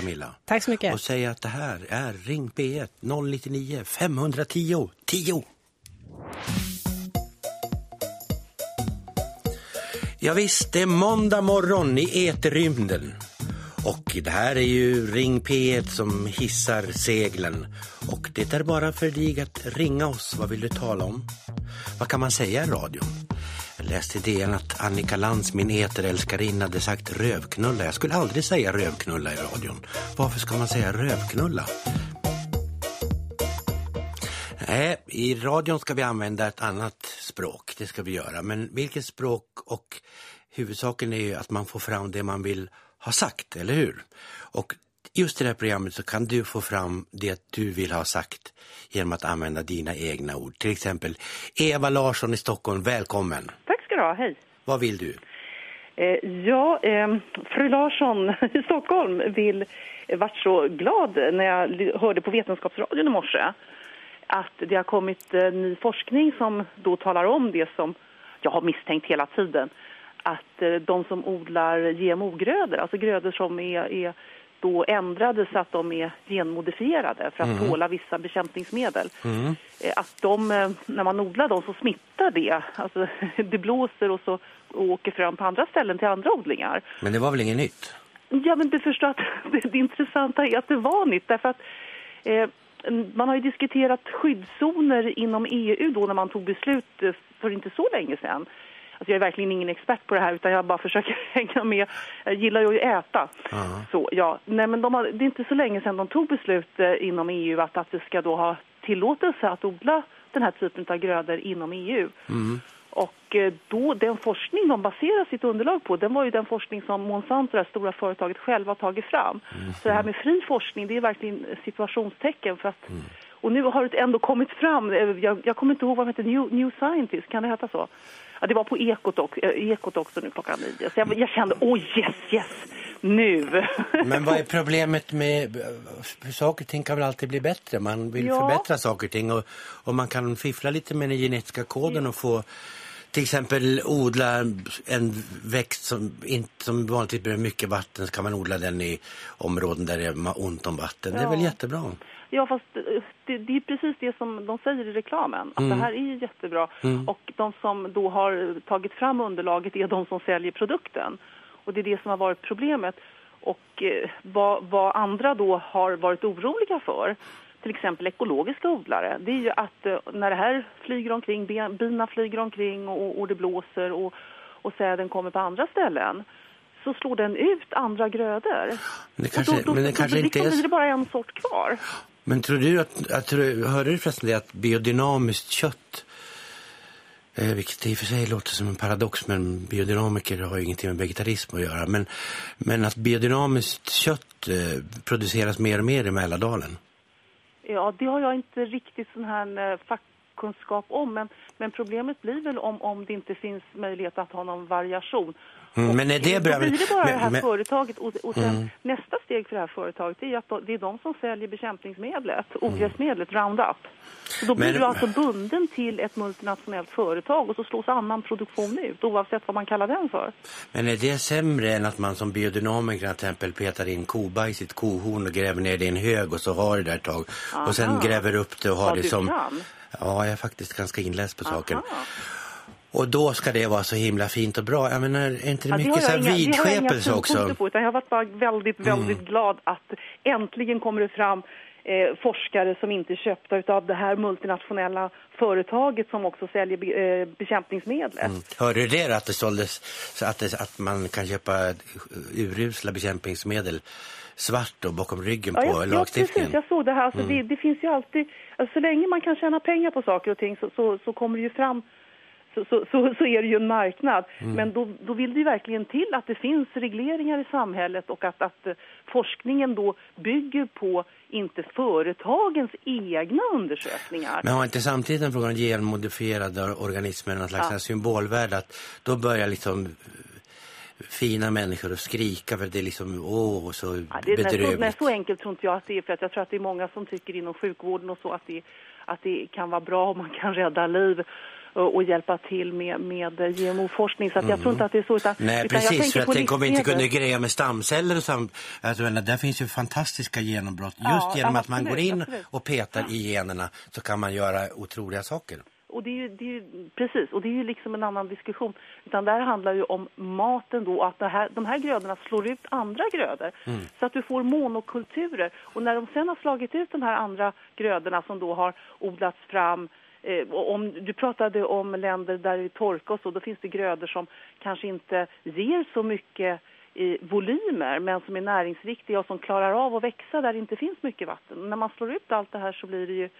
Camilla. Tack så mycket. Och säga att det här är Ring P1 099 510 10. Ja visst, det är måndag morgon i eterrymden. Och det här är ju Ring P1 som hissar seglen. Och det är bara för dig att ringa oss. Vad vill du tala om? Vad kan man säga i radion? Jag läste i DN att Annika Lantz, min eterälskarinna, hade sagt rövknulla. Jag skulle aldrig säga rövknulla i radion. Varför ska man säga rövknulla? Nej, i radion ska vi använda ett annat språk. Det ska vi göra. Men vilket språk och huvudsaken är ju att man får fram det man vill ha sagt, eller hur? Och just i det här programmet så kan du få fram det du vill ha sagt genom att använda dina egna ord. Till exempel Eva Larsson i Stockholm, välkommen. Tack ska du ha, hej. Vad vill du? Eh, ja, eh, fru Larsson i Stockholm vill, eh, vart så glad när jag hörde på Vetenskapsradion i morse att det har kommit eh, ny forskning som då talar om det som jag har misstänkt hela tiden. Att de som odlar GMO-grödor, alltså grödor som är, är då ändrade så att de är genmodifierade för att tåla vissa bekämpningsmedel. Eh, Att de, eh, när man odlar dem så smittar det. Alltså, det blåser och så åker fram på andra ställen till andra odlingar. Men det var väl inget nytt? Ja, men du förstår att det, det intressanta är att det var nytt därför att eh, man har ju diskuterat skyddszoner inom EU då när man tog beslut eh, för inte så länge sedan. Alltså jag är verkligen ingen expert på det här utan jag bara försöker hänga med. Jag gillar ju att äta. Så, ja. Nej, men de har, det är inte så länge sedan de tog beslut eh, inom EU att, att det ska då ha tillåtelse att odla den här typen av grödor inom EU. Och eh, då, den forskning de baserar sitt underlag på, den var ju den forskning som Monsanto, det stora företaget, själv har tagit fram. Så det här med fri forskning, det är verkligen situationstecken för att och nu har det ändå kommit fram, eh, jag, jag kommer inte ihåg vad det heter, New, New Scientist, kan det heta så? Ja, det var på Ekot, och, eh, Ekot också nu klockan nio. Så jag, jag kände, åh oh, yes, yes, nu! Men vad är problemet med... Saker och ting kan väl alltid bli bättre. Man vill Ja. förbättra saker och ting. Och, och man kan fiffla lite med den genetiska koden och få till exempel odla en växt som, inte, som vanligtvis behöver mycket vatten. Så kan man odla den i områden där det är ont om vatten. Det är Ja. väl jättebra. Ja, fast eh, det, det är precis det som de säger i reklamen. Att det här är jättebra. Och de som då har tagit fram underlaget är de som säljer produkten. Och det är det som har varit problemet. Och eh, vad, vad andra då har varit oroliga för, till exempel ekologiska odlare, det är ju att eh, när det här flyger omkring, bina flyger omkring och, och det blåser och, och säden kommer på andra ställen, så slår den ut andra grödor. Men det Och kanske, då, då, men det då, kanske då, inte liksom är... blir det bara en sort kvar. Men tror du att, att hörde du förresten det att biodynamiskt kött eh, vilket i och för sig låter som en paradox men biodynamiker har ju ingenting med vegetarism att göra men, men att biodynamiskt kött eh, produceras mer och mer i Mälardalen. Ja, det har jag inte riktigt sån här eh, fackkunskap om. Men, men problemet blir väl om, om det inte finns möjlighet att ha någon variation. Mm, men är det bra? blir det bara Men- det här men- företaget. Och, och sen nästa steg för det här företaget är att de, det är de som säljer bekämpningsmedlet, ogräsmedlet Roundup. Så då blir Men- du alltså bunden till ett multinationellt företag och så slås annan produktion ut oavsett vad man kallar den för. Men är det sämre än att man som biodynamiker till exempel petar in kobajs i ett kohorn och gräver ner det i en hög och så har det där ett tag och sen Aha. gräver upp det och har Ja, det som... kan. Ja, jag är faktiskt ganska inläst på saken. Och då ska det vara så himla fint och bra. Jag menar, är inte det Ja, mycket så jag här inga- det har jag inga vidskepelse också? synpunkter På, utan jag har varit bara väldigt, väldigt glad att äntligen kommer det fram eh, forskare som inte är köpta av det här multinationella företaget som också säljer be, eh, bekämpningsmedlet. Hörde du det att det såldes så att, det, att man kan köpa urusla bekämpningsmedel svart och bakom ryggen på Ja, jag, ja, lagstiftningen? precis. Jag såg det här. Alltså, det, det finns ju alltid... Alltså, så länge man kan tjäna pengar på saker och ting så, så, så kommer det ju fram... Så, så, så, så är det ju en marknad. Men då, då vill det ju verkligen till att det finns regleringar i samhället och att, att eh, forskningen då bygger på inte företagens egna undersökningar. Men har inte samtidigt en fråga om genmodifierade organismer någon slags Ja. symbolvärde att då börjar liksom eh, fina människor att skrika för det är liksom åh så Ja, det, nej, så, nej, bedrövligt. så enkelt tror inte jag att det är. För att jag tror att det är många som tycker inom sjukvården och så att det, att det kan vara bra om man kan rädda liv. Och, och hjälpa till med, med GMO-forskning. Så att jag tror inte att det är så. Utan, Nej, utan precis. För att tänk om vi inte kunde greja med stamceller och sam... Alltså, där finns ju fantastiska genombrott. Just Ja, genom ja, att man absolut, går in absolut. och petar i generna så kan man göra otroliga saker. Och det är ju, det är ju, precis, och det är ju liksom en annan diskussion. Utan det här handlar ju om maten då, att här, de här grödorna slår ut andra grödor. Så att du får monokulturer. Och när de sen har slagit ut de här andra grödorna som då har odlats fram Eh, Eh, om, du pratade om länder där det är torka och så, då finns det grödor som kanske inte ger så mycket i volymer men som är näringsriktiga och som klarar av att växa där det inte finns mycket vatten. När man slår ut allt det här så blir det ju eh,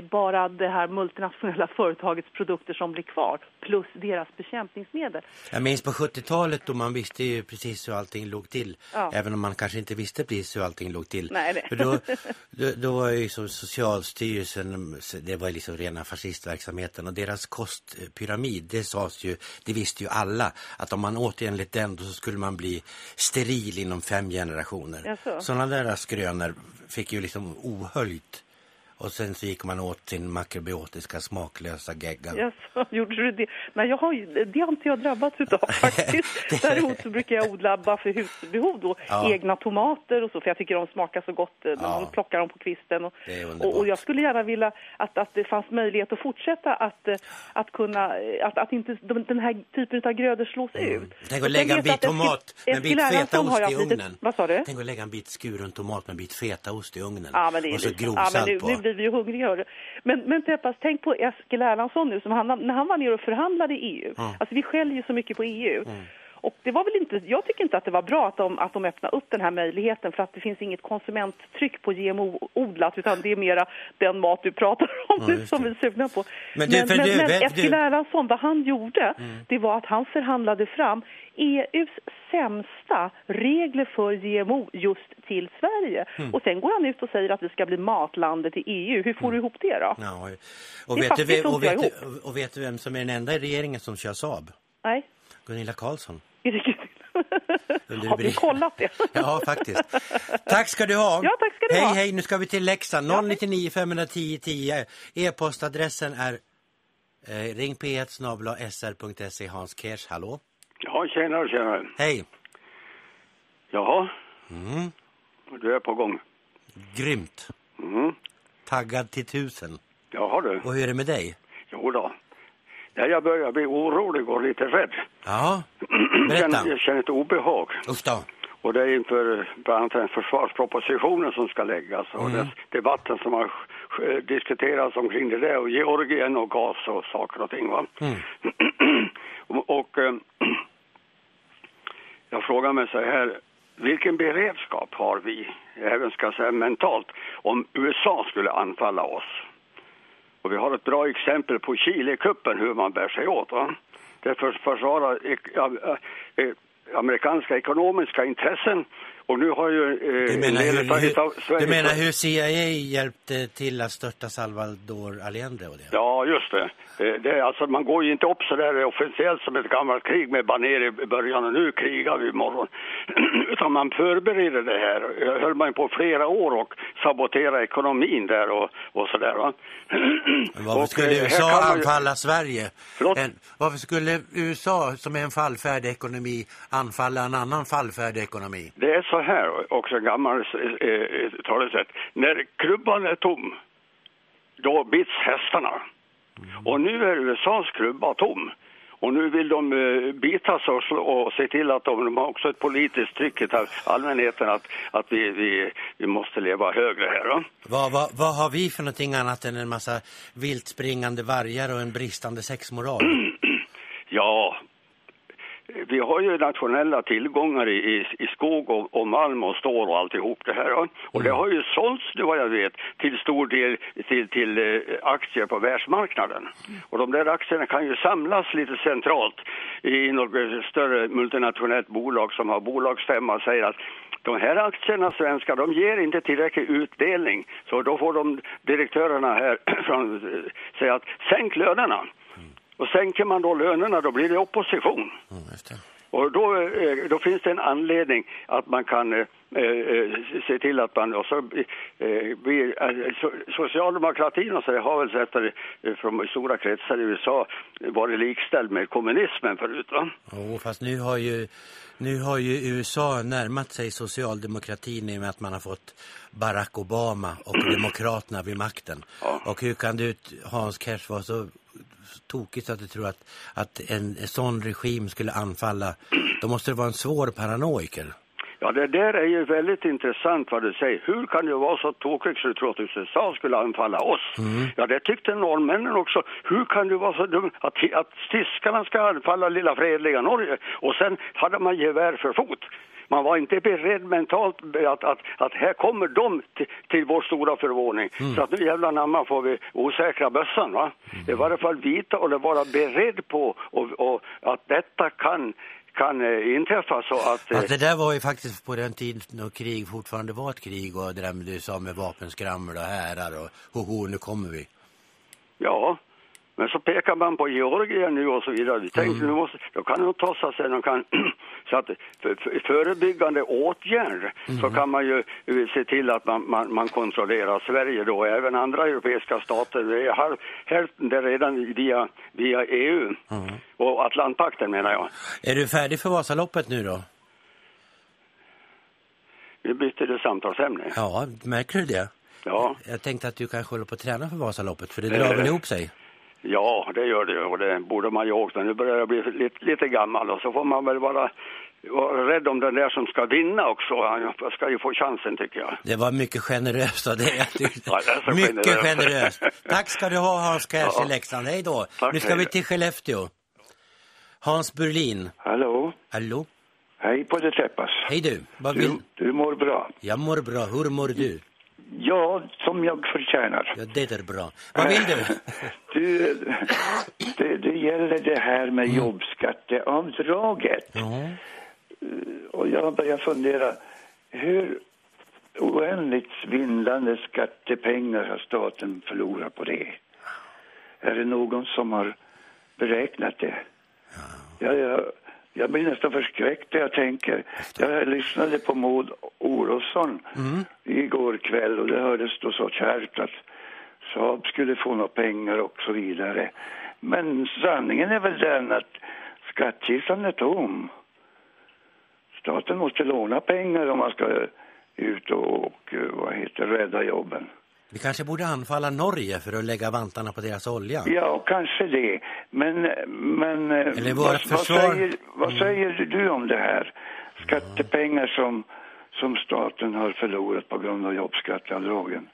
bara det här multinationella företagets produkter som blir kvar plus deras bekämpningsmedel. Jag minns på 70-talet då man visste ju precis hur allting låg till. Ja. Även om man kanske inte visste precis hur allting låg till. Nej, nej. För då, då, då var ju så Socialstyrelsen, det var liksom rena fascistverksamheten och deras kostpyramid, det sades ju, det visste ju alla, att om man åt enligt den då så skulle man bli steril inom fem generationer. Sådana där skrönor fick ju liksom ohöljt. Och sen så gick man åt sin makrobiotiska smaklösa gegga. Jaså, gjorde du det? Nej, jag har, det har inte jag drabbats utav faktiskt. Däremot så brukar jag odla bara för husbehov då, Ja. egna tomater och så, för jag tycker de smakar så gott när Ja. man plockar dem på kvisten. Och, och, och jag skulle gärna vilja att, att det fanns möjlighet att fortsätta att, att kunna, att, att inte de, den här typen av grödor slås ut. Mm. Tänk Och att lägga en bit tomat med en bit fetaost i lite- ugnen. Vad sa du? Tänk att lägga en bit skuren tomat med en bit fetaost i ugnen. Ja, men det är och så grovsalt ja, men nu, på. nu blir vi ju hungriga. hörru. Men, men Teppas, tänk på Eskil Erlandsson nu, som han, när han var nere och förhandlade i EU. Alltså vi skäller ju så mycket på EU. Och det var väl inte, jag tycker inte att det var bra att de, att de öppnade upp den här möjligheten för att det finns inget konsumenttryck på GMO-odlat utan det är mera den mat du pratar om Ja, nu som vi är sugna på. Men du, men men, du, men Eskil Erlandsson, vad han gjorde, det var att han förhandlade fram EUs sämsta regler för GMO just till Sverige. Mm. Och sen går han ut och säger att vi ska bli matlandet i EU. Hur får du ihop det då? Ja, och, Det vet du, och, vet och vet du vem som är den enda i regeringen som kör Saab? Nej, Gunilla Karlsson. är det kul? Under Har rubrik- kollat det? Ja, faktiskt. Tack ska du ha. Ja, tack ska du hej, ha. Hej, nu ska vi till Leksand. 099 510 10. E-postadressen är eh, ring p1 snabel-a sr.se Hans Kers. Hallå? Ja, tjenare, tjenare. Hej. Jaha, Mm. du är på gång. Grymt. Mm. Taggad till tusen. Jaha du. Och hur är det med dig? Jo då. Nej, jag börjar bli orolig och lite rädd. Ja, Jag berätta. känner, jag känner ett obehag. Usch då. Och det är inför bland annat den försvarspropositionen som ska läggas och Mm. debatten som har eh, diskuterats omkring det där och Georgien och gas och saker och ting va. Mm. och och eh, jag frågar mig så här, vilken beredskap har vi, även ska säga mentalt, om USA skulle anfalla oss? Och vi har ett bra exempel på Chile-kuppen hur man bär sig åt. Va? Det försvarar eh, eh, amerikanska ekonomiska intressen och nu har ju... Eh, Du menar, hur, hur, du menar hur CIA hjälpte till att störta Salvador Allende och det? Ja, just det. Eh, det alltså, man går ju inte upp så där officiellt som ett gammalt krig med baner i början och nu krigar vi imorgon. Utan man förbereder det här. Höll man på flera år och sabotera ekonomin där och, och sådär va. Varför skulle eh, USA man anfalla Sverige? En, varför skulle USA som är en fallfärdig ekonomi anfalla en annan fallfärdig ekonomi? Det är så här, också en gammal eh, eh, talesätt. När krubban är tom, då bits hästarna. Och nu är USAs krubba tom. Och nu vill de eh, bitas och, slå, och se till att de, de har också ett politiskt tryck av allmänheten att, att vi, vi, vi måste leva högre här. Va? Vad, vad, vad har vi för någonting annat än en massa vilt springande vargar och en bristande sexmoral? Vi har ju nationella tillgångar i, i, i skog och, och malm och stål och alltihop det här. Och det har ju sålts, det vad jag vet, till stor del till, till eh, aktier på världsmarknaden. Och de där aktierna kan ju samlas lite centralt i något större multinationellt bolag som har bolagsstämma och säger att de här aktierna, svenska, de ger inte tillräcklig utdelning. Så då får de direktörerna här från, eh, säga att sänk lönerna. Och sänker man då lönerna då blir det opposition. Mm, det. Och då, eh, då finns det en anledning att man kan eh, eh, se till att man... Och så, eh, blir, eh, so, socialdemokratin och så har väl sett det från stora kretsar i USA varit likställd med kommunismen förut va? Jo, fast nu har ju nu har ju USA närmat sig socialdemokratin i och med att man har fått Barack Obama och demokraterna vid makten. Ja. Och hur kan du, Hans Kers, vara så tokigt att du tror att, att en, en sån regim skulle anfalla? Då måste det vara en svår paranoiker. Ja, det där är ju väldigt intressant vad du säger. Hur kan du vara så tokig så du tror att USA skulle anfalla oss? Ja, det tyckte norrmännen också. Hur kan du vara så dum att, att tyskarna ska anfalla lilla fredliga Norge? Och sen hade man gevär för fot. Man var inte beredd mentalt att, att, att här kommer de till, till vår stora förvåning. Så att nu jävla namn får vi osäkra bössan va. I varje fall vita och vara beredd på och, och att detta kan kan eh, inträffa så att... eh, Fast det där var ju faktiskt på den tiden när krig fortfarande var ett krig och det där med du sa med vapenskrammel och härar och hoho, nu kommer vi. Ja, men så pekar man på Georgien nu och så vidare. Vi tänkte, nu måste, då kan de ta sig, de kan, så att för, för, förebyggande åtgärder så kan man ju eh, se till att man, man, man kontrollerar Sverige då, och även andra europeiska stater. Det är halv, hälften det redan via, via EU och Atlantpakten menar jag. Är du färdig för Vasaloppet nu då? Nu bytte det samtalsämne. Ja, märker du det? Ja, Jag tänkte att du kanske håller på att träna för Vasaloppet, för det drar väl ihop sig? Ja, det gör det och det borde man ju också. Nu börjar jag bli lite, lite gammal och så får man väl vara, vara rädd om den där som ska vinna också. Jag ska ju få chansen tycker jag. Det var mycket generöst av dig. du- Ja, mycket generöst. generöst. Tack ska du ha Hans Kers Ja. i Leksand. Hej då. Tack, nu ska hej. vi till Skellefteå. Hans Burlin. Hallå? Hallå? Hej på det träppas. Hej du. Vad Du, vill... du mår bra. Jag mår bra. Hur mår du? Ja, som jag förtjänar. Ja, det är bra. Vad vill du? Du, det, det gäller det här med jobbskatteavdraget. Ja. Och jag börjar fundera, hur oändligt svindlande skattepengar har staten förlorat på det? Är det någon som har beräknat det? Ja, jag, jag blir nästan förskräckt när jag tänker. Jag lyssnade på Maud Olofsson igår kväll och det hördes då så kärvt att Saab skulle få några pengar och så vidare. Men sanningen är väl den att skattkistan är tom. Staten måste låna pengar om man ska ut och, och vad heter, rädda jobben. Vi kanske borde anfalla Norge för att lägga vantarna på deras olja. Ja, kanske det. Men, men eh, Eller vad, vad, försvar. säger, vad säger du om det här? Skattepengar som, som staten har förlorat på grund av jobbskatteavdragen.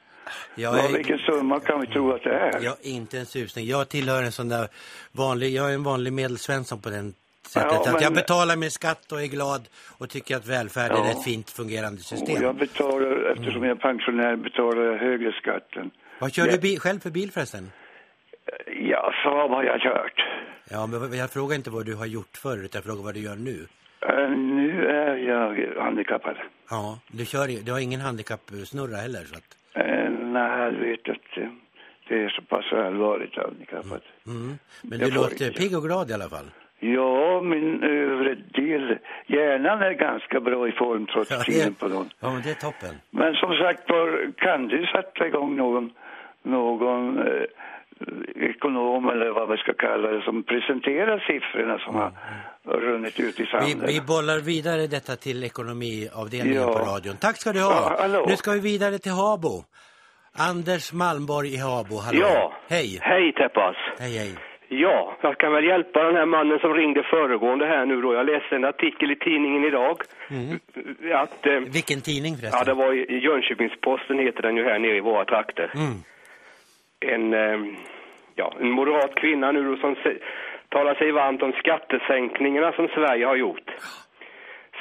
Jag Vad, är, vilken summa kan vi tro att det är? är inte en susning. Jag tillhör en sån där vanlig, jag är en vanlig medelsvensson på den sättet. Ja, att men- jag betalar min skatt och är glad och tycker att välfärden Ja. är ett fint fungerande Och system. jag betalar, eftersom jag är pensionär, betalar jag högre skatt än... Vad kör Ja. du själv för bil förresten? Ja, Saab har jag kört. Ja, men jag frågar inte vad du har gjort förr, utan jag frågar vad du gör nu. Eh, nu är jag handikappad. Ja, du, kör, du har ingen handikappsnurra heller, så att... Uh, nej, jag vet att det är så pass allvarligt handikappad. Mm. Men Jag du låter inte. pigg och glad i alla fall. Ja, min övre del, hjärnan är ganska bra i form trots Ja, tiden på dagen. ja, men det är toppen. Men som sagt var, kan du sätta igång någon, någon eh, ekonom eller vad vi ska kalla det som presenterar siffrorna som har runnit ut i Vi, sanden? vi bollar vidare detta till ekonomiavdelningen Ja. på radion. Tack ska du ha. Ja, nu ska vi vidare till Habo. Anders Malmborg i Habo, hallå. Ja. Hej. Hej Teppas. Hej, hej. Ja, jag kan väl hjälpa den här mannen som ringde föregående här nu då. Jag läste en artikel i tidningen idag. Att, eh, Vilken tidning förresten? ja, det var i Jönköpings-Posten heter den ju här nere i våra trakter. Mm. En, eh, ja, en moderat kvinna nu då som se, talar sig varmt om skattesänkningarna som Sverige har gjort.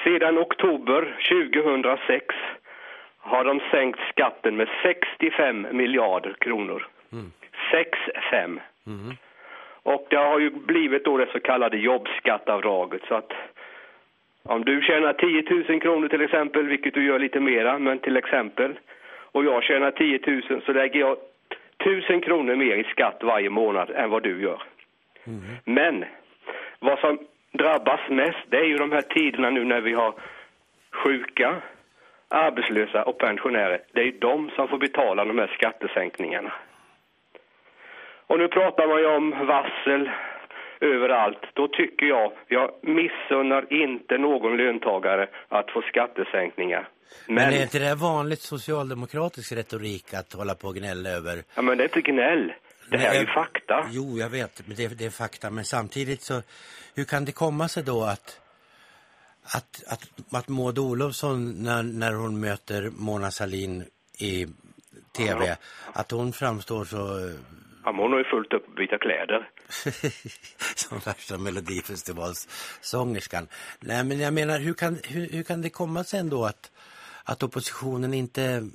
Sedan oktober 2006 har de sänkt skatten med 65 miljarder kronor. 6-5. Och det har ju blivit då det så kallade jobbskattavdraget. Så att om du tjänar 10 000 kronor till exempel, vilket du gör lite mera, men till exempel, och jag tjänar 10 000 så lägger jag 1000 kronor mer i skatt varje månad än vad du gör. Men vad som drabbas mest, det är ju de här tiderna nu när vi har sjuka, arbetslösa och pensionärer. Det är ju de som får betala de här skattesänkningarna. Och nu pratar man ju om varsel överallt. Då tycker jag, jag missunnar inte någon löntagare att få skattesänkningar. Men, Men, är inte det vanligt socialdemokratisk retorik att hålla på och gnälla över? ja, men det är inte gnäll. Det här är ju fakta. Jo, jag vet, men det, det är fakta. Men samtidigt så, hur kan det komma sig då att, att, att, att Maud Olofsson, när, när hon möter Mona Salin i tv, Ja. att hon framstår så Ja, hon har ju fullt upp att byta kläder. som värsta melodifestivalssångerskan. Nej, men jag menar, hur kan, hur, hur kan det komma sig ändå att, att oppositionen inte...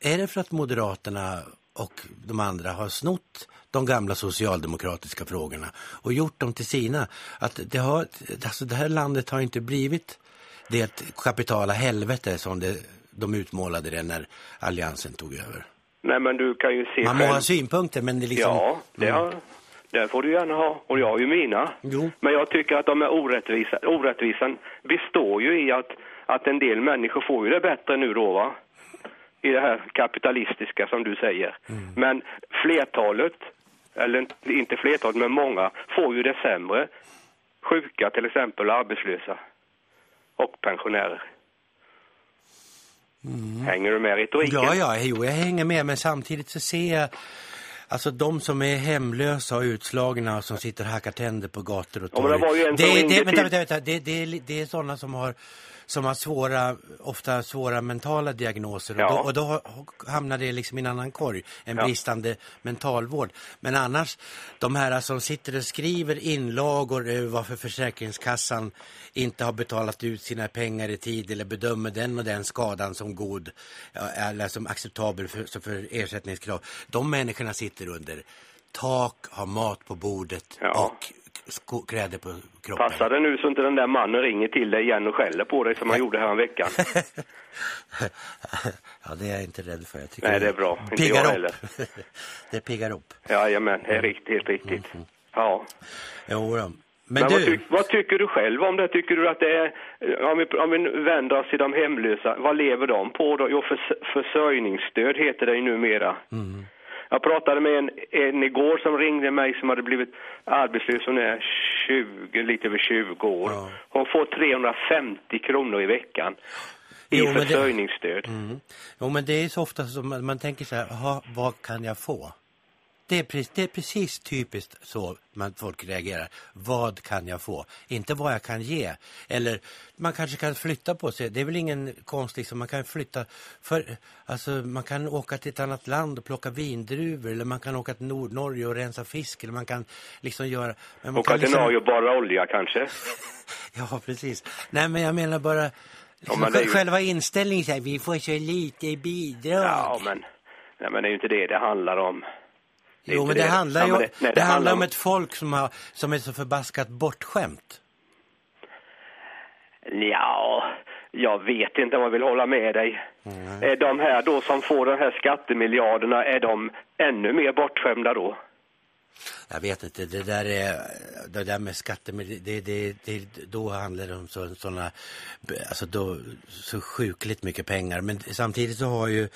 Är det för att Moderaterna och de andra har snott de gamla socialdemokratiska frågorna och gjort dem till sina? Att det, har, alltså det här landet har inte blivit det kapitala helvete som det, de utmålade det när alliansen tog över. Nej, men du kan ju se Man må själv. ha synpunkter, men det är liksom... Ja, det, har, det får du gärna ha. Och jag har ju mina. Jo. Men jag tycker att de är orättvisa. Orättvisan består ju i att, att en del människor får ju det bättre nu då, va? I det här kapitalistiska som du säger. Mm. Men flertalet, eller inte flertalet, men många, får ju det sämre. Sjuka till exempel, arbetslösa och pensionärer. Hänger du med retoriken? Mm. Ja, ja, jo, jag hänger med, men samtidigt så ser jag Alltså de som är hemlösa och utslagna och som sitter och hackar tänder på gator och Ja, men det torg. var ju en det, det, vänta, vänta, vänta. Det, det, det är sådana som har, som har svåra, ofta svåra mentala diagnoser. Och, Ja. då, och då hamnar det liksom i en annan korg, en Ja. bristande mentalvård. Men annars, de här som sitter och skriver inlagor över varför Försäkringskassan inte har betalat ut sina pengar i tid eller bedömer den och den skadan som god eller som acceptabel för, för ersättningskrav. De människorna sitter under tak, har mat på bordet Ja. och kläder på kroppen. Passar det nu så inte den där mannen ringer till dig igen och skäller på dig som han gjorde här en veckan. ja, det är jag inte rädd för. Jag tycker Nej, det är bra. Inte piggar jag upp. heller. det piggar upp. Jajamän, det är riktigt, helt riktigt. Ja. Jo, då. Men, Men, vad, du, tyck, vad tycker du själv om det? Tycker du att det är, om vi, om vi vänder oss till de hemlösa, vad lever de på då? Jo, förs, försörjningsstöd heter det ju numera. Mm. Jag pratade med en, en igår som ringde mig som hade blivit arbetslös, hon är 20, lite över 20 år. Ja. Hon får 350 kronor i veckan i Jo, men det- försörjningsstöd. Mm. Jo, men det är så ofta som man, man tänker så här, "Jaha, vad kan jag få? Det är, precis, det är precis typiskt så man, folk reagerar. Vad kan jag få? Inte vad jag kan ge. Eller man kanske kan flytta på sig. Det är väl ingen konst liksom. Man kan flytta. För, alltså, man kan åka till ett annat land och plocka vindruvor. Eller man kan åka till Nordnorge och rensa fisk. Eller man kan liksom göra... Men man Åka kan till liksom, Norge och borra olja kanske? Ja, precis. Nej, men jag menar bara... Liksom, är ju- Själva inställningen så här, vi får så lite bidrag. Ja, men, nej, men det är ju inte det det handlar om. Det Jo, men det, handlar Ja, ju men det, nej, det, handlar om ett folk som, har, som är så förbaskat bortskämt. Ja, jag vet inte om jag vill hålla med dig. Är de här då som får de här skattemiljarderna, är de ännu mer bortskämda då? Jag vet inte, det där, är, det där med skatter, det, det, det, då handlar det om så, såna, alltså då, så sjukligt mycket pengar. Men samtidigt så har ju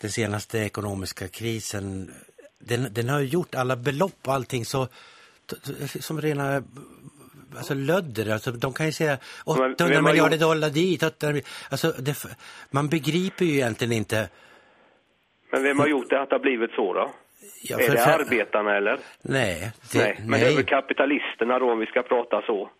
den senaste ekonomiska krisen, den, den har ju gjort alla belopp och allting så, som rena alltså lödder. Alltså, de kan ju säga 800 Men vem har miljarder gjort- dollar dit. 800, mil- alltså, det, man begriper ju egentligen inte. Men vem har gjort det att det har blivit så då? Ja, är det för- arbetarna eller? Nej, det, nej, men det är väl kapitalisterna då om vi ska prata så.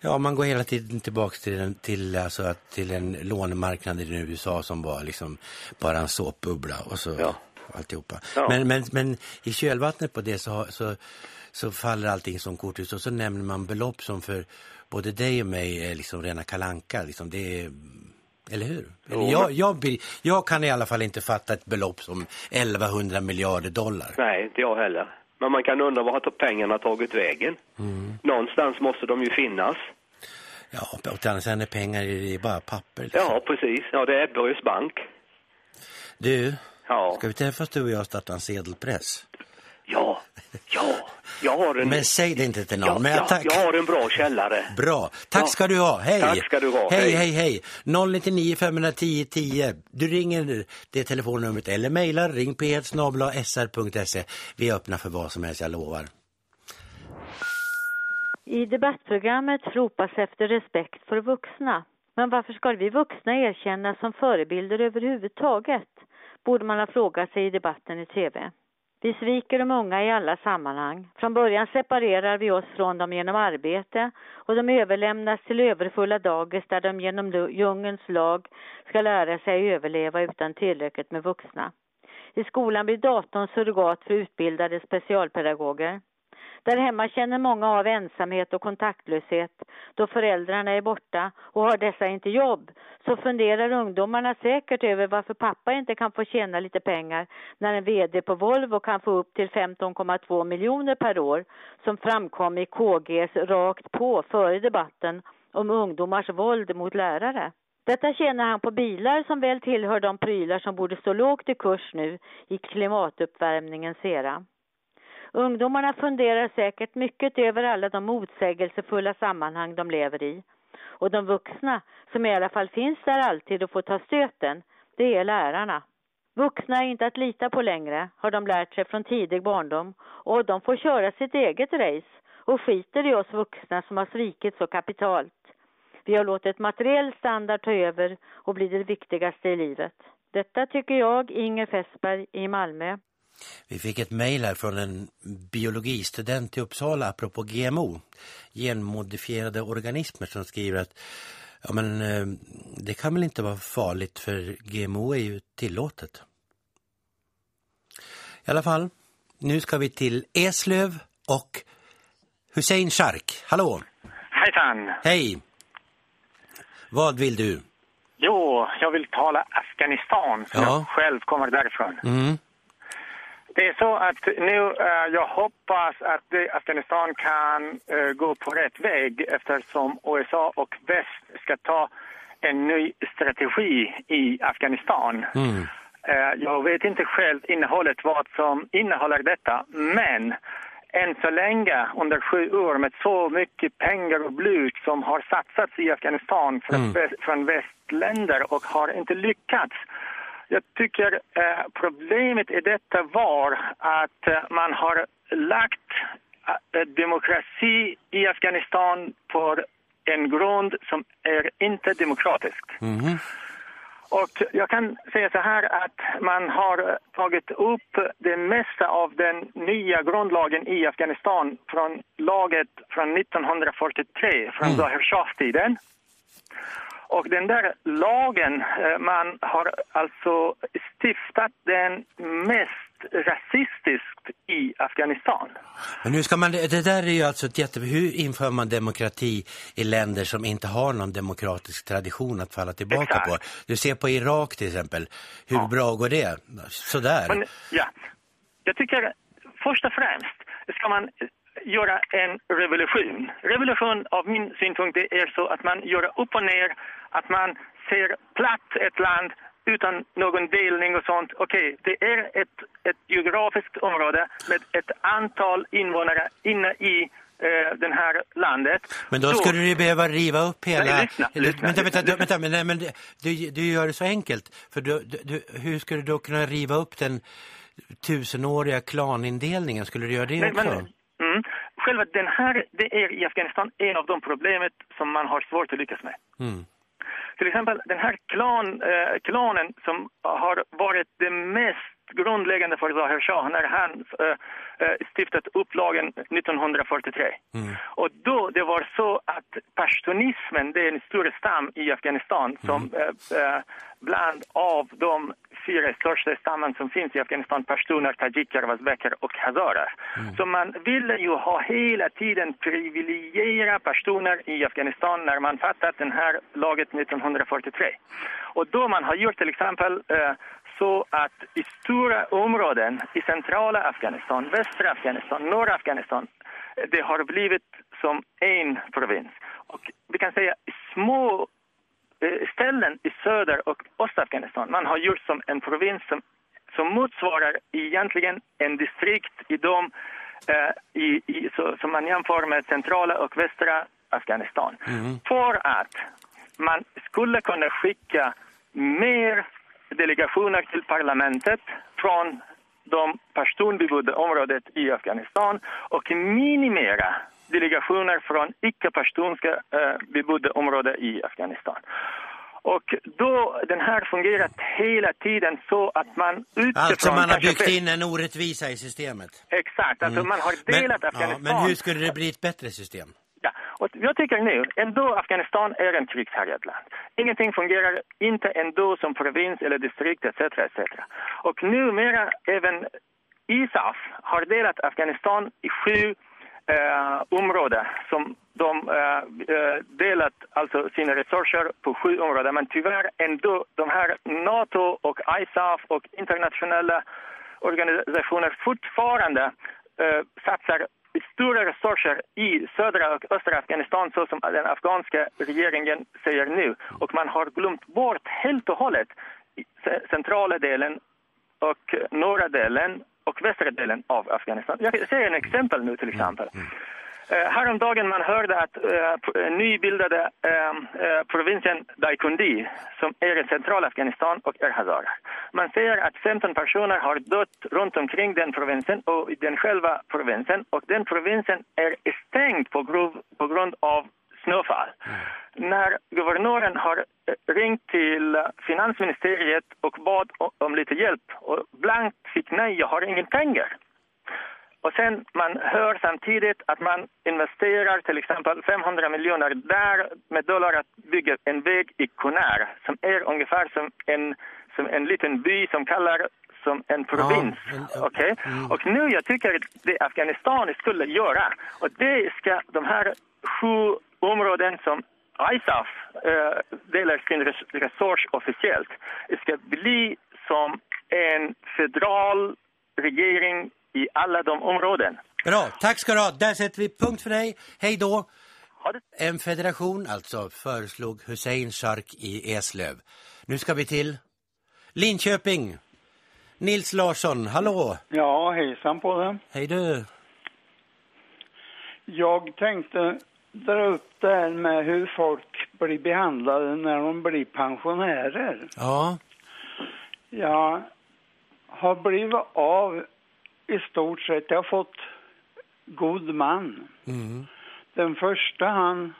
Ja, man går hela tiden tillbaka till, en, till, alltså, till en lånemarknad i USA som var liksom bara en såpbubbla och så Ja. Alltihopa. Ja. Men, men, men i kölvattnet på det så, har- så, så faller allting som korthus och så nämner man belopp som för både dig och mig är liksom rena kalanka. Liksom det är, eller hur? Eller jag, jag, jag kan i alla fall inte fatta ett belopp som 1100 miljarder dollar. Nej, inte jag heller. Men man kan undra var har pengarna tagit vägen? Mm. Någonstans måste de ju finnas. Ja, och sidan är pengar det är bara papper. Liksom. Ja, precis. Ja, det är Ebberöds bank. Du, Ja. ska vi träffas du och jag och starta en sedelpress? Ja, ja. Jag har en, Men säg det inte till någon. ja, men ja, jag, tack. jag har en bra källare. Bra. Tack Ja. ska du ha. Hej. Tack ska du ha. Hej, Hej. hej, hej. 099 510 10. Du ringer det telefonnumret eller mejlar ring p1 sr.se. Vi är öppna för vad som helst, jag lovar. I debattprogrammet ropas efter respekt för vuxna. Men varför ska vi vuxna erkännas som förebilder överhuvudtaget? Borde man ha frågat sig i debatten i tv. Vi sviker de unga i alla sammanhang. Från början separerar vi oss från dem genom arbete och de överlämnas till överfulla dagis där de genom djungelns lag ska lära sig överleva utan tillräckligt med vuxna. I skolan blir datorn surrogat för utbildade specialpedagoger. Där hemma känner många av ensamhet och kontaktlöshet då föräldrarna är borta och har dessa inte jobb. Så funderar ungdomarna säkert över varför pappa inte kan få tjäna lite pengar när en VD på Volvo kan få upp till 15,2 miljoner per år som framkom i KGs Rakt på före debatten om ungdomars våld mot lärare. Detta tjänar han på bilar som väl tillhör de prylar som borde stå lågt i kurs nu i klimatuppvärmningens era. Ungdomarna funderar säkert mycket över alla de motsägelsefulla sammanhang de lever i. Och de vuxna, som i alla fall finns där alltid och får ta stöten, det är lärarna. Vuxna är inte att lita på längre, har de lärt sig från tidig barndom. Och de får köra sitt eget race och skiter i oss vuxna som har svikit så kapitalt. Vi har låtit materiell standard ta över och bli det viktigaste i livet. Detta tycker jag, Inger Fässberg i Malmö. Vi fick ett mejl här från en biologistudent i Uppsala apropå GMO, genmodifierade organismer som skriver att ja, men, eh, det kan väl inte vara farligt för GMO är ju tillåtet. I alla fall, nu ska vi till Eslöv och Hussein Shark. Hallå! Hejsan! Hej! Vad vill du? Jo, jag vill tala Afghanistan, för Ja. jag själv kommer därifrån. Mm. Det är så att nu, eh, jag hoppas att Afghanistan kan eh, gå på rätt väg eftersom USA och väst ska ta en ny strategi i Afghanistan. Mm. Eh, Jag vet inte själv innehållet, vad som innehåller detta, men än så länge under sju år med så mycket pengar och blod som har satsats i Afghanistan från, Mm. väst, från västländer och har inte lyckats. Jag tycker eh, problemet i detta var att eh, man har lagt eh, demokrati i Afghanistan på en grund som är inte demokratisk. Mhm. Och jag kan säga så här att man har tagit upp det mesta av den nya grundlagen i Afghanistan från laget från 1943, från Mm. Zahir Shah-tiden. Och den där lagen, eh, man har alltså stiftat den mest rasistiskt i Afghanistan. Men hur ska man, det där är ju alltså ett jätte... Hur inför man demokrati i länder som inte har någon demokratisk tradition att falla tillbaka Exakt. på? Du ser på Irak till exempel. Hur bra går det? Sådär. Men, ja, jag tycker först och främst ska man göra en revolution. Revolution av min synpunkt är så att man gör upp och ner, att man ser platt ett land utan någon delning och sånt. Okej, det är ett, ett geografiskt område med ett antal invånare inne i eh, det här landet. Men då Så- skulle du behöva riva upp hela... Nej, lyssna, eller- lyssna, vänta, vänta, lyssna, vänta, men, nej, men du, du gör det så enkelt. För du, du, hur skulle du då kunna riva upp den tusenåriga klanindelningen? Skulle du göra det Nej, också? men, mm, själva den här, det är i Afghanistan en av de problemet som man har svårt att lyckas med. Mm. Till exempel den här klan, eh, klanen som har varit det mest grundläggande för Zahir Shah när han eh, eh, stiftat upp lagen 1943. Mm. Och då det var så att pashtunismen, det är en stor stam i Afghanistan som eh, eh, bland av de fyra största stammen som finns i Afghanistan, pashtuner, tajiker, wazbeker och hazarer. Så man ville ju ha hela tiden privilegiera pashtuner i Afghanistan när man fattat den här laget 1943. Och då man har gjort till exempel eh, så att i stora områden i centrala Afghanistan, västra Afghanistan, norra Afghanistan, det har blivit som en provins. Och vi kan säga små eh, ställen i söder och Östafghanistan, man har gjort som en provins som, som motsvarar egentligen en distrikt i de eh, i, i, så, som man jämför med centrala och västra Afghanistan. För att man skulle kunna skicka mer delegationer till parlamentet från de pashtunbebodda området i Afghanistan och minimera delegationer från icke-pashtunska eh, bebodda områden i Afghanistan. Och då, den här fungerat hela tiden så att man utifrån... Alltså man har byggt in en orättvisa i systemet. Exakt, alltså man har Men, delat ja, Afghanistan. men hur skulle det bli ett bättre system? Och jag tycker nu, ändå Afghanistan är en krigshärjat land. Ingenting fungerar inte ändå som provins eller distrikt etc. etc. Och numera även ISAF har delat Afghanistan i sju eh, områden som de eh, eh, delat alltså sina resurser på sju områden. Men tyvärr ändå de här NATO och ISAF och internationella organisationer fortfarande eh, satsar stora resurser i södra och östra Afghanistan så som den afghanska regeringen säger nu. Och man har glömt bort helt och hållet centrala delen och norra delen och västra delen av Afghanistan. Jag säger en exempel nu till exempel. Eh, häromdagen man hörde att p- nybildade eh, provinsen Daikundi som är i centrala Afghanistan och är hazarer. Man säger att 15 personer har dött runt omkring den provinsen och den själva provinsen och den provinsen är stängd på, grov, på grund av snöfall. När guvernören har ringt till finansministeriet och bad om lite hjälp och blankt fick nej, jag har ingen pengar. Och sen man hör samtidigt att man investerar till exempel 500 miljoner där med dollar att bygga en väg i Kunar som är ungefär som en, som en liten by som kallar som en provins. men- Okej? Och nu jag tycker det Afghanistan skulle göra och det ska de här sju områden som ISAF eh, delar sin res resurs officiellt ska bli som en federal regering i alla de områden. Bra, tack ska du ha. Där sätter vi punkt för dig. Hej då. En federation alltså föreslog Hussein Shark i Eslöv. Nu ska vi till Linköping. Nils Larsson, hallå. Ja, hejsan på den. Hej du. Jag tänkte dra upp det här med hur folk blir behandlade när de blir pensionärer. Ja, Jag har blivit av i stort sett. Jag har fått god man. mm. Den första han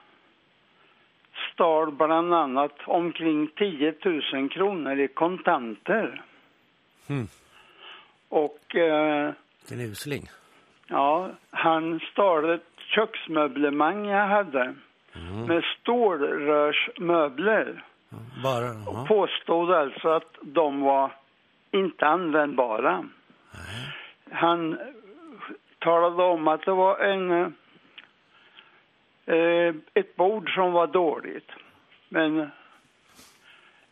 stal bland annat omkring 10 000 kronor i kontanter. Mm. Och eh, en usling. Ja, han stal ett köksmöblemang jag hade med stålrörsmöbler. Bara, ja. Påstod alltså att de var inte användbara. Han talade om att det var en, eh, ett bord som var dåligt. Men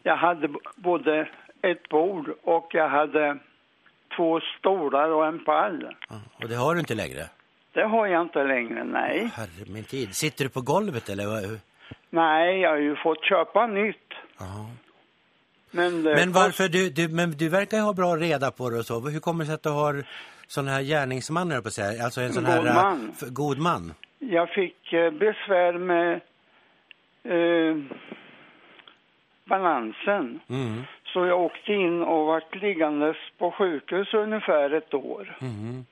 jag hade både ett bord och jag hade två stolar och en pall. Och det har du inte längre? Det har jag inte längre, nej. Herre min tid. Sitter du på golvet eller? vad- Nej, jag har ju fått köpa nytt. Ja. Men, det Men varför, du, du, men du verkar ju ha bra reda på det och så. Hur kommer det sig att du har sån här gärningsman, på att säga? Alltså en sån God här... äh, man. God man. Jag fick eh, besvär med eh, balansen. Mm. Så jag åkte in och vart liggandes på sjukhus ungefär ett år. Mm.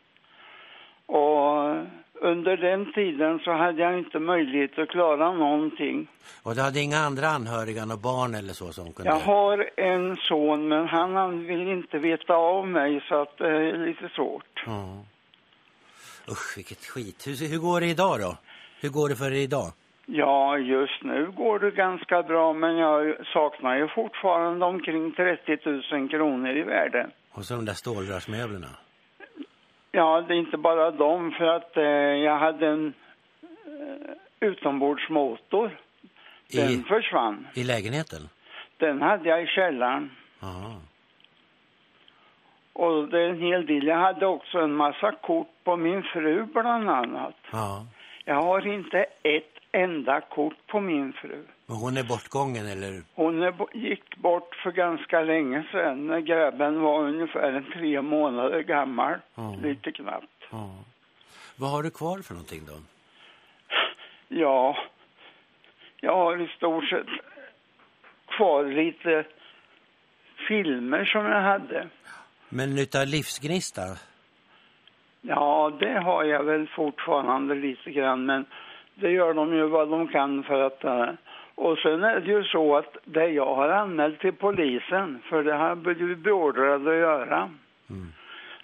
Och under den tiden så hade jag inte möjlighet att klara någonting. Och du hade inga andra anhöriga, och barn eller så som kunde... Jag har en son men han, han vill inte veta av mig så att det är lite svårt. Ja. Usch, vilket skit. Hur, hur går det idag då? Hur går det för dig idag? Ja, just nu går det ganska bra men jag saknar ju fortfarande omkring 30 000 kronor i värde. Och så de där stålrörsmöblerna. Ja, det är inte bara dem för att eh, jag hade en eh, utombordsmotor. Den I, försvann. I lägenheten? Den hade jag i källaren. Ja. Och det är en hel del. Jag hade också en massa kort på min fru bland annat. Ja. Jag har inte ett enda kort på min fru. Men hon är bortgången eller? Hon är, gick bort för ganska länge sedan när grabben var ungefär en tre månader gammal. Ja. Lite knappt. Ja. Vad har du kvar för någonting då? Ja, jag har i stort sett kvar lite filmer som jag hade. Men utav livsgnista? Ja, det har jag väl fortfarande lite grann, men det gör de ju vad de kan för att... Uh, och sen är det ju så att det jag har anmält till polisen, för det har jag blivit beordrad att göra, mm.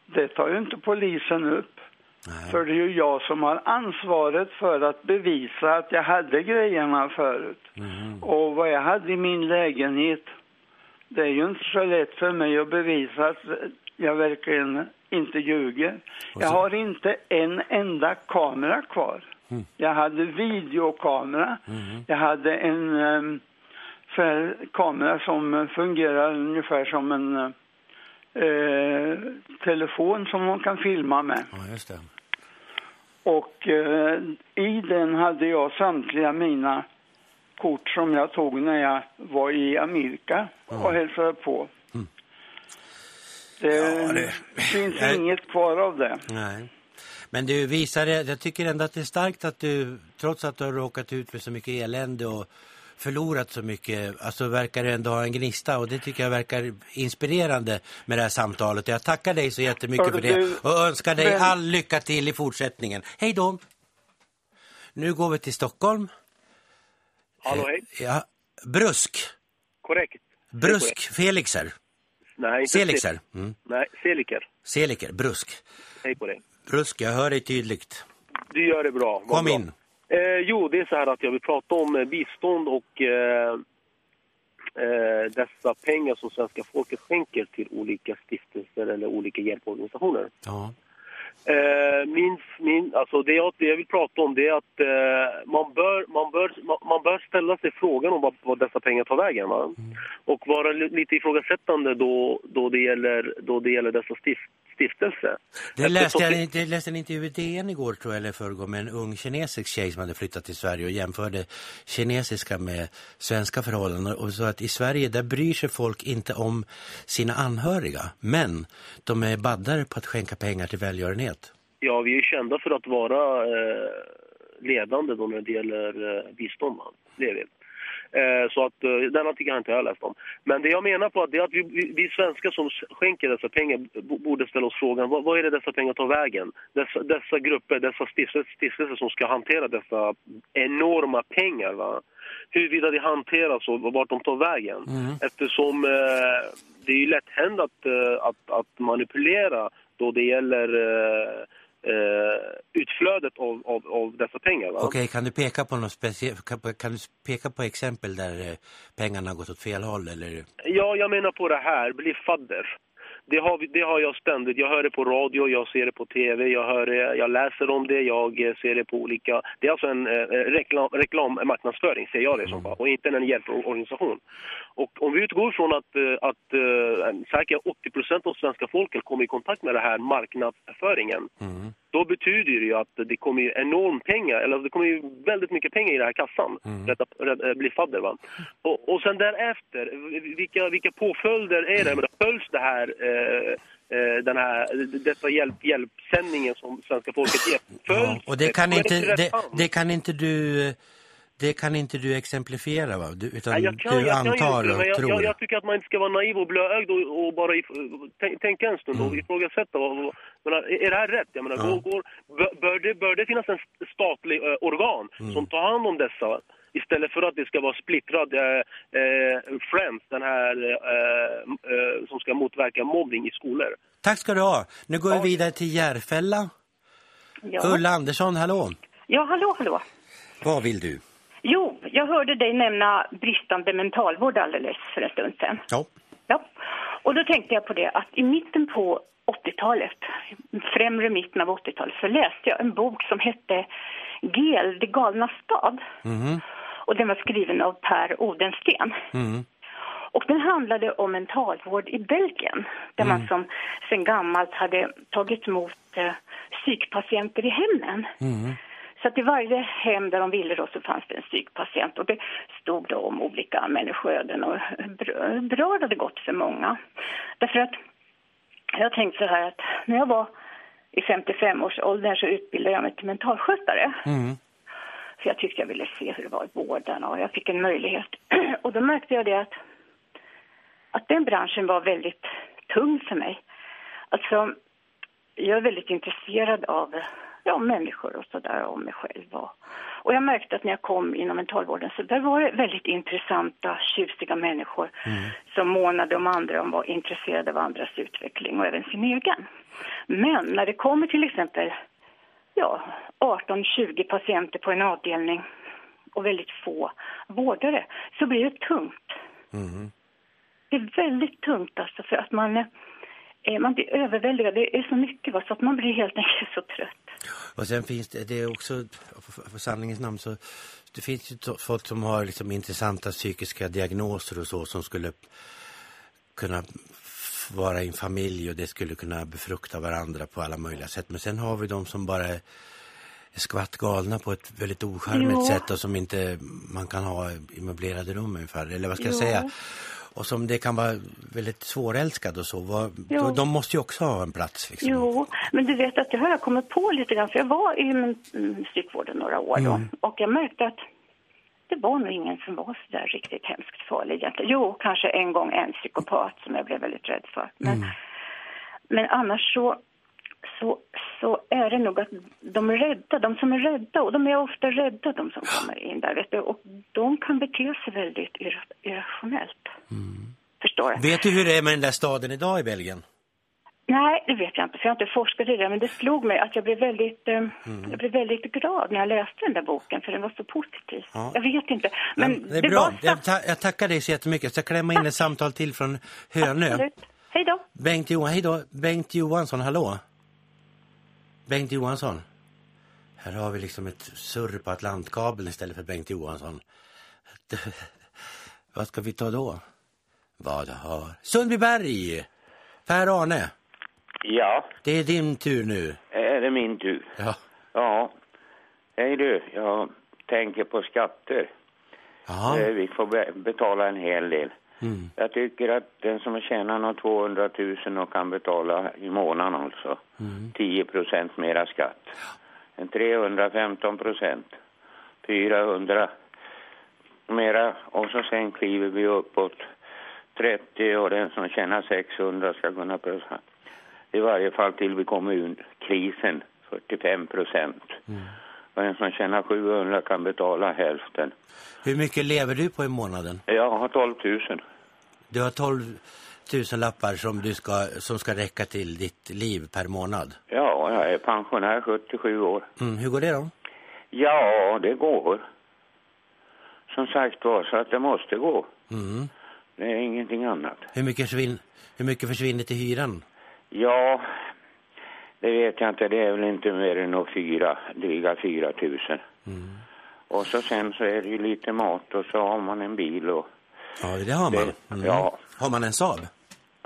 det tar ju inte polisen upp. Nej. För det är ju jag som har ansvaret för att bevisa att jag hade grejerna förut. Mm. Och vad jag hade i min lägenhet, det är ju inte så lätt för mig att bevisa att jag verkligen inte ljuger. Jag har inte en enda kamera kvar. Mm. Jag hade videokamera. Mm. Jag hade en um, kamera som fungerar ungefär som en uh, telefon som man kan filma med. Ja, just det. Och uh, i den hade jag samtliga mina kort som jag tog när jag var i Amerika och hälsade på. Mm. Det, ja, det finns jag... inget kvar av det. Nej. Men du visar, jag tycker ändå att det är starkt att du, trots att du har råkat ut för så mycket elände och förlorat så mycket, alltså verkar du ändå ha en gnista och det tycker jag verkar inspirerande med det här samtalet. Jag tackar dig så jättemycket för det och önskar dig all lycka till i fortsättningen. Hej då! Nu går vi till Stockholm. Hallå, hej. Ja, Brusk. Korrekt. Brusk, Felixer. Nej, inte Selixer. Mm. Nej, Seliker. Seliker, Brusk. Hej på dig. Brusk, jag hör dig tydligt. Du gör det bra. Var Kom bra. in. Eh, jo, det är så här att jag vill prata om eh, bistånd och eh, eh, dessa pengar som svenska folket skänker till olika stiftelser eller olika hjälporganisationer. Ja. Eh, min, min, alltså det, jag, det jag vill prata om det är att eh, man, bör, man, bör, man, bör ställa sig frågan om vad, vad dessa pengar tar vägen. Va? Mm. Och vara lite ifrågasättande då, då, det, gäller, då det gäller dessa stift, stiftelse. Det läste jag, jag läste en intervju i DN igår tror jag, eller förrgår med en ung kinesisk tjej som hade flyttat till Sverige och jämförde kinesiska med svenska förhållanden och så att i Sverige där bryr sig folk inte om sina anhöriga men de är baddare på att skänka pengar till välgörenhet. Ja, vi är kända för att vara eh, ledande då när det gäller eh, bistånd. Det är vi. Eh, så att eh, den artikeln har inte jag läst om. Men det jag menar på är att vi, vi, svenskar som skänker dessa pengar borde ställa oss frågan, vad, vad är det dessa pengar tar vägen? Dessa, dessa grupper, dessa stiftelser som ska hantera dessa enorma pengar, va? huruvida det hanteras och vart de tar vägen. Mm. Eftersom eh, det är ju lätt hänt att, eh, att, att manipulera då det gäller eh, utflödet av, av, av dessa pengar. Okej, okay, kan du peka på något speciellt, kan, kan, du peka på exempel där eh, pengarna har gått åt fel håll? Eller? Ja, jag menar på det här, bli fadder. Det har, vi, det har jag ständigt. Jag hör det på radio, jag ser det på tv, jag, hör det, jag läser om det, jag eh, ser det på olika... Det är alltså en eh, eh reklam, reklammarknadsföring, ser jag det som, och inte en hjälporganisation. Och om vi utgår från att, eh, att, att säkert 80 procent av svenska folket kommer i kontakt med den här marknadsföringen, mm då betyder det ju att det kommer enormt pengar, eller det kommer ju väldigt mycket pengar i den här kassan, mm. rätta, rätta, eh, bli fadder. Va? Och, och sen därefter, vilka, vilka påföljder är det? Men följs det här eh, den här, dessa hjälp, hjälpsändningen som svenska folket ger. Ja, och det kan, inte, det, det kan inte du det kan inte du exemplifiera va? Du, utan Nej, kan, du antar och jag, tror. Jag, jag, tycker att man inte ska vara naiv och blöögd och, och bara if, tänka en stund mm. och ifrågasätta. Och, menar, är det här rätt? Jag menar, ja. går, går, bör, det, bör det finnas en statlig uh, organ mm. som tar hand om dessa istället för att det ska vara splittrad uh, Friends, den här som ska motverka mobbning i skolor. Tack ska du ha. Nu går ja. vi vidare till Järfälla. Ja. Ulla Andersson, hallå. Ja, hallå, hallå. Vad vill du? Jo, jag hörde dig nämna bristande mentalvård alldeles för en stund sedan. Ja. ja. Och då tänkte jag på det att i mitten på 80-talet, främre mitten av 80-talet, så läste jag en bok som hette Gel, det galna stad. Mm. Och den var skriven av Per Odensten. Mm. Och den handlade om mentalvård i Belgien, där mm. man som sen gammalt hade tagit emot eh, psykpatienter i hemmen. Mm. Så att i varje hem där de ville då så fanns det en psykpatient och det stod då om olika människoöden och bra hade gått för många. Därför att jag tänkte så här att när jag var i 55-årsåldern så utbildade jag mig till mentalskötare. Mm. För jag tyckte jag ville se hur det var i vården och jag fick en möjlighet. Och då märkte jag det att, att den branschen var väldigt tung för mig. Alltså, jag är väldigt intresserad av ja, människor och sådär, om mig själv. Och, och jag märkte att när jag kom inom mentalvården så där var det väldigt intressanta, tjusiga människor som månade om andra och var intresserade av andras utveckling och även sin egen. Men när det kommer till exempel ja, 18-20 patienter på en avdelning och väldigt få vårdare så blir det tungt. Mm. Det är väldigt tungt alltså för att man, man blir överväldigad. Det är så mycket va, så att man blir helt enkelt så trött. Och sen finns det, det är också, för, sanningens namn så, det finns ju folk som har liksom intressanta psykiska diagnoser och så som skulle kunna vara i en familj och det skulle kunna befrukta varandra på alla möjliga sätt. Men sen har vi de som bara är skvatt galna på ett väldigt ocharmigt Jo. sätt och som inte man kan ha i möblerade rum ungefär, eller vad ska jag Jo. säga? Och som det kan vara väldigt svårälskad och så. Då, de måste ju också ha en plats. Liksom. Jo, men du vet att det har kommit på lite grann, för jag var i mm, psykvården några år då, Mm. och jag märkte att det var nog ingen som var så där riktigt hemskt farlig egentligen. Jo, kanske en gång en psykopat som jag blev väldigt rädd för. Men, men annars så, så, så är det nog att de är rädda, de som är rädda, och de är ofta rädda de som kommer in där, vet du, och de kan bete sig väldigt ir- irrationellt. Förstår du? Vet du hur det är med den där staden idag i Belgien? Nej, det vet jag inte, för jag har inte forskat i det. Men det slog mig att jag blev väldigt, eh, jag blev väldigt glad när jag läste den där boken, för den var så positiv. Ja. Jag vet inte. Men Ja, det är bra. var Jag, ta jag tackar dig så jättemycket. Jag ska klämma in ett samtal till från Hönö. Absolut. Hej då. Bengt, Johan, hej då. Bengt Johansson, hallå? Bengt Johansson. Här har vi liksom ett surr på Atlantkabeln istället för Bengt Johansson. Vad ska vi ta då? Vad har... Sundbyberg! Per-Arne, Ja, det är din tur nu. är det min tur? Ja. Ja. Hej du, jag tänker på skatter. Ja. Eh, Vi får be- betala en hel del. Mm. Jag tycker att den som tjänar något 200 000 och kan betala i månaden alltså Mm. 10 procent mera skatt. En 315 procent. 400 mera och så sen kliver vi uppåt 30 och den som tjänar 600 ska kunna pröva. I varje fall till vi kommer ur krisen 45 procent. Och den som tjänar 700 kan betala hälften. Hur mycket lever du på i månaden? Jag har 12 000. Du har 12 000 lappar som, du ska, som ska räcka till ditt liv per månad. Ja, jag är pensionär 77 år. Mm, hur går det då? Ja, det går. Som sagt var, så att det måste gå. Mm. Det är ingenting annat. Hur, mycket hur mycket försvinner till hyran? Ja, det vet jag inte. Det är väl inte mer än några fyra, dryga 4 000. Och så sen så är det ju lite mat och så har man en bil och... Ja, det har man. Mm. ja. Har man en Saab?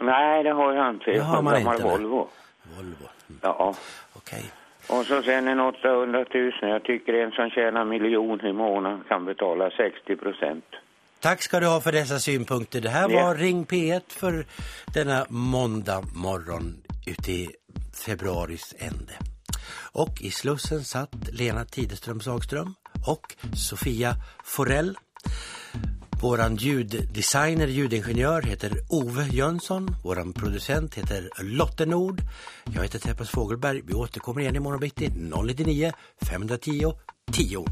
Nej, det har jag inte. Det Jag har man inte. Volvo. Volvo. Ja. Okej. Och så sen en 800 000. Jag tycker en som tjänar miljon i månaden kan betala 60 procent. Tack ska du ha för dessa synpunkter. Det här Ja. var Ring P1 för denna måndag morgon ute i februaris ände. Och i Slussen satt Lena Tideström Sagström och Sofia Forell. Våran ljuddesigner, ljudingenjör heter Ove Jönsson. Våran producent heter Lotte Nord. Jag heter Teppas Fågelberg. Vi återkommer igen imorgon bitti 099 510 10.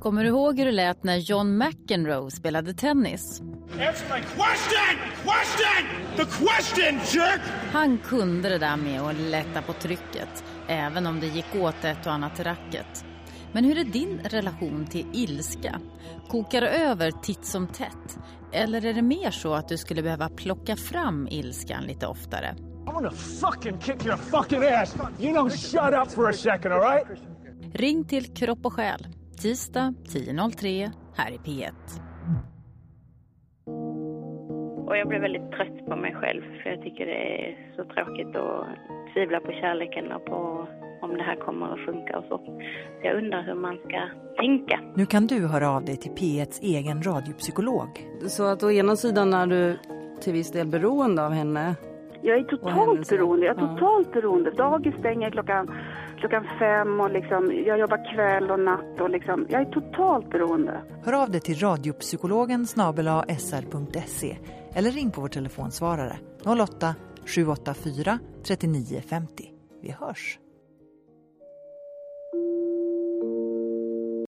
Kommer du ihåg hur det lät när John McEnroe spelade tennis? Answer my question! Question! The question, jerk! Han kunde det där med att lätta på trycket, även om det gick åt ett och annat racket. Men hur är din relation till ilska? Kokar det över titt som tätt? Eller är det mer så att du skulle behöva plocka fram ilskan lite oftare? I'm gonna fucking kick your fucking ass! You know, shut up for a second, alright? Ring till Kropp och Själ, tisdag 10.03 här i P1. Och jag blev väldigt trött på mig själv för jag tycker det är så tråkigt att tvivla på kärleken och på om det här kommer att funka och så. Så jag undrar hur man ska tänka. Nu kan du höra av dig till P1s egen radiopsykolog. Så att å ena sidan är du till viss del beroende av henne? Jag är totalt beroende. Jag är totalt beroende. Dagis stänger klockan, klockan fem och liksom, jag jobbar kväll och natt och liksom, jag är totalt beroende. Hör av dig till radiopsykologen snabel-a sr.se eller ring på vår telefonsvarare 08 784 3950. Vi hörs!